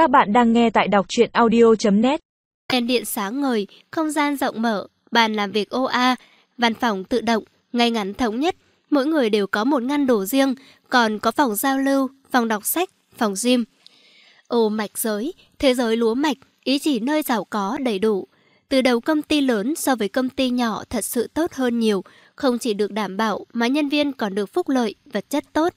Các bạn đang nghe tại đọc truyện audio.net Đèn điện sáng ngời, không gian rộng mở, bàn làm việc OA, văn phòng tự động, ngay ngắn thống nhất. Mỗi người đều có một ngăn đồ riêng, còn có phòng giao lưu, phòng đọc sách, phòng gym. Ô mạch giới, thế giới lúa mạch, ý chỉ nơi giàu có đầy đủ. Từ đầu công ty lớn so với công ty nhỏ thật sự tốt hơn nhiều, không chỉ được đảm bảo mà nhân viên còn được phúc lợi, vật chất tốt.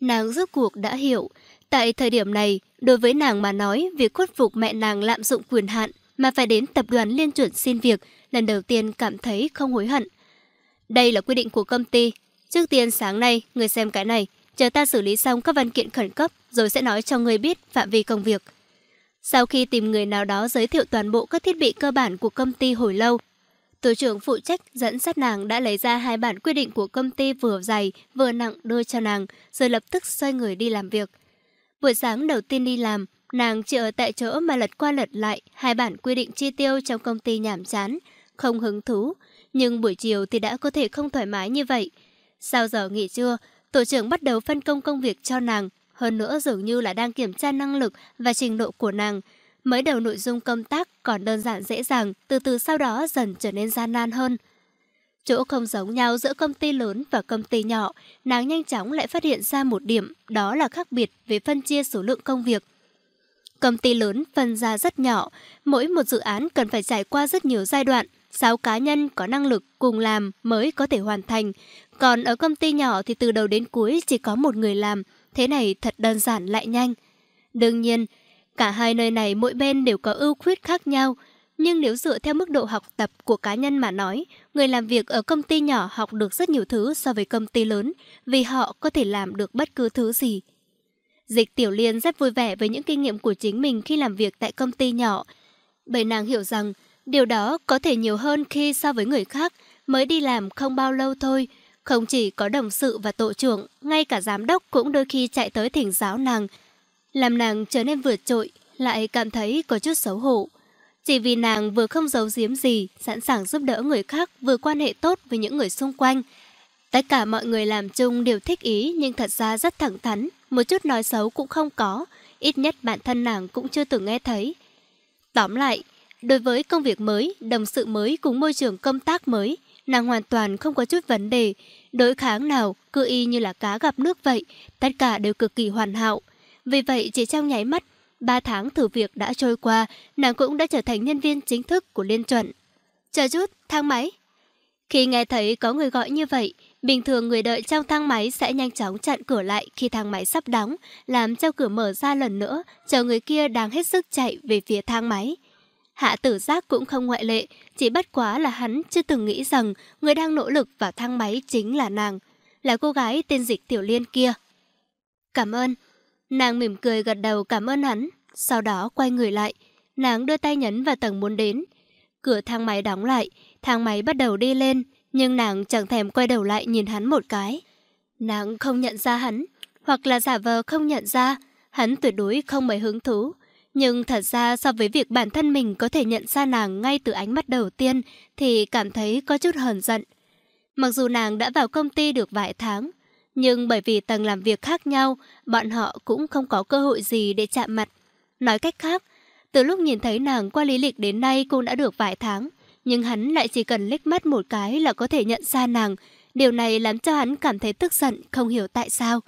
Nàng rốt cuộc đã hiểu, tại thời điểm này, đối với nàng mà nói, việc khuất phục mẹ nàng lạm dụng quyền hạn mà phải đến tập đoàn liên chuẩn xin việc, lần đầu tiên cảm thấy không hối hận. Đây là quy định của công ty. Trước tiên sáng nay, người xem cái này, chờ ta xử lý xong các văn kiện khẩn cấp rồi sẽ nói cho người biết phạm vi công việc. Sau khi tìm người nào đó giới thiệu toàn bộ các thiết bị cơ bản của công ty hồi lâu, tổ trưởng phụ trách dẫn sát nàng đã lấy ra hai bản quy định của công ty vừa dày vừa nặng đưa cho nàng, rồi lập tức xoay người đi làm việc. Buổi sáng đầu tiên đi làm, nàng chỉ ở tại chỗ mà lật qua lật lại hai bản quy định chi tiêu trong công ty nhảm chán, không hứng thú. Nhưng buổi chiều thì đã có thể không thoải mái như vậy. Sau giờ nghỉ trưa, tổ trưởng bắt đầu phân công công việc cho nàng. Hơn nữa dường như là đang kiểm tra năng lực và trình độ của nàng. Mới đầu nội dung công tác còn đơn giản dễ dàng, từ từ sau đó dần trở nên gian nan hơn. Chỗ không giống nhau giữa công ty lớn và công ty nhỏ, nàng nhanh chóng lại phát hiện ra một điểm, đó là khác biệt về phân chia số lượng công việc. Công ty lớn phân ra rất nhỏ, mỗi một dự án cần phải trải qua rất nhiều giai đoạn, 6 cá nhân có năng lực cùng làm mới có thể hoàn thành. Còn ở công ty nhỏ thì từ đầu đến cuối chỉ có một người làm, thế này thật đơn giản lại nhanh. Đương nhiên, cả hai nơi này mỗi bên đều có ưu khuyết khác nhau, nhưng nếu dựa theo mức độ học tập của cá nhân mà nói, người làm việc ở công ty nhỏ học được rất nhiều thứ so với công ty lớn, vì họ có thể làm được bất cứ thứ gì. Dịch Tiểu Liên rất vui vẻ với những kinh nghiệm của chính mình khi làm việc tại công ty nhỏ. Bởi nàng hiểu rằng, điều đó có thể nhiều hơn khi so với người khác, mới đi làm không bao lâu thôi. Không chỉ có đồng sự và tổ trưởng, ngay cả giám đốc cũng đôi khi chạy tới thỉnh giáo nàng. Làm nàng trở nên vượt trội, lại cảm thấy có chút xấu hổ. Chỉ vì nàng vừa không giấu giếm gì, sẵn sàng giúp đỡ người khác, vừa quan hệ tốt với những người xung quanh. Tất cả mọi người làm chung đều thích ý nhưng thật ra rất thẳng thắn, một chút nói xấu cũng không có, ít nhất bản thân nàng cũng chưa từng nghe thấy. Tóm lại, đối với công việc mới, đồng sự mới cùng môi trường công tác mới, nàng hoàn toàn không có chút vấn đề. Đối kháng nào, cứ y như là cá gặp nước vậy, tất cả đều cực kỳ hoàn hảo. Vì vậy, chỉ trong nháy mắt, 3 tháng thử việc đã trôi qua, nàng cũng đã trở thành nhân viên chính thức của Liên Chuẩn. Chờ chút, thang máy. Khi nghe thấy có người gọi như vậy, bình thường người đợi trong thang máy sẽ nhanh chóng chặn cửa lại khi thang máy sắp đóng, làm cho cửa mở ra lần nữa, chờ người kia đang hết sức chạy về phía thang máy. Hạ tử giác cũng không ngoại lệ, chỉ bất quá là hắn chưa từng nghĩ rằng người đang nỗ lực vào thang máy chính là nàng, là cô gái tên dịch tiểu liên kia. Cảm ơn. Nàng mỉm cười gật đầu cảm ơn hắn, sau đó quay người lại. Nàng đưa tay nhấn vào tầng muốn đến. Cửa thang máy đóng lại, thang máy bắt đầu đi lên, nhưng nàng chẳng thèm quay đầu lại nhìn hắn một cái. Nàng không nhận ra hắn, hoặc là giả vờ không nhận ra, hắn tuyệt đối không mấy hứng thú. Nhưng thật ra so với việc bản thân mình có thể nhận ra nàng ngay từ ánh mắt đầu tiên thì cảm thấy có chút hờn giận. Mặc dù nàng đã vào công ty được vài tháng, nhưng bởi vì tầng làm việc khác nhau, bọn họ cũng không có cơ hội gì để chạm mặt. Nói cách khác, từ lúc nhìn thấy nàng qua lý lịch đến nay cũng đã được vài tháng, nhưng hắn lại chỉ cần liếc mắt một cái là có thể nhận ra nàng. Điều này làm cho hắn cảm thấy tức giận, không hiểu tại sao.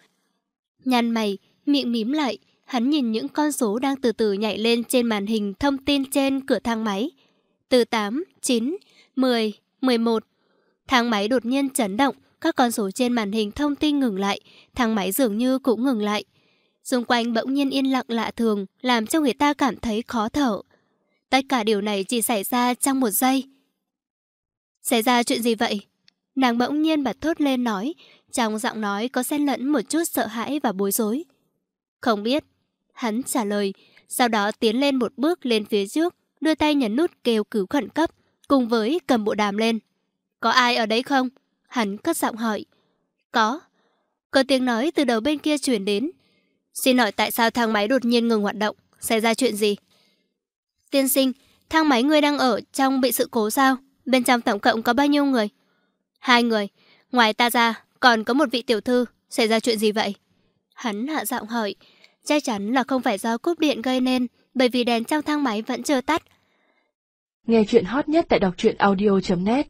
Nhăn mày, miệng mím lại, hắn nhìn những con số đang từ từ nhảy lên trên màn hình thông tin trên cửa thang máy. Từ 8, 9, 10, 11. Thang máy đột nhiên chấn động, các con số trên màn hình thông tin ngừng lại, thang máy dường như cũng ngừng lại. Xung quanh bỗng nhiên yên lặng lạ thường, làm cho người ta cảm thấy khó thở. Tất cả điều này chỉ xảy ra trong một giây. Xảy ra chuyện gì vậy? Nàng bỗng nhiên bật thốt lên nói, trong giọng nói có xen lẫn một chút sợ hãi và bối rối. Không biết. Hắn trả lời, sau đó tiến lên một bước lên phía trước, đưa tay nhấn nút kêu cứu khẩn cấp, cùng với cầm bộ đàm lên. Có ai ở đấy không? Hắn cất giọng hỏi. Có. Có tiếng nói từ đầu bên kia chuyển đến. Xin hỏi tại sao thang máy đột nhiên ngừng hoạt động? Xảy ra chuyện gì? Tiên sinh, thang máy người đang ở trong bị sự cố sao? Bên trong tổng cộng có bao nhiêu người? Hai người. Ngoài ta ra, còn có một vị tiểu thư. Xảy ra chuyện gì vậy? Hắn hạ giọng hỏi. Chắc chắn là không phải do cúp điện gây nên, bởi vì đèn trong thang máy vẫn chưa tắt. Nghe chuyện hot nhất tại đọc truyện audio.net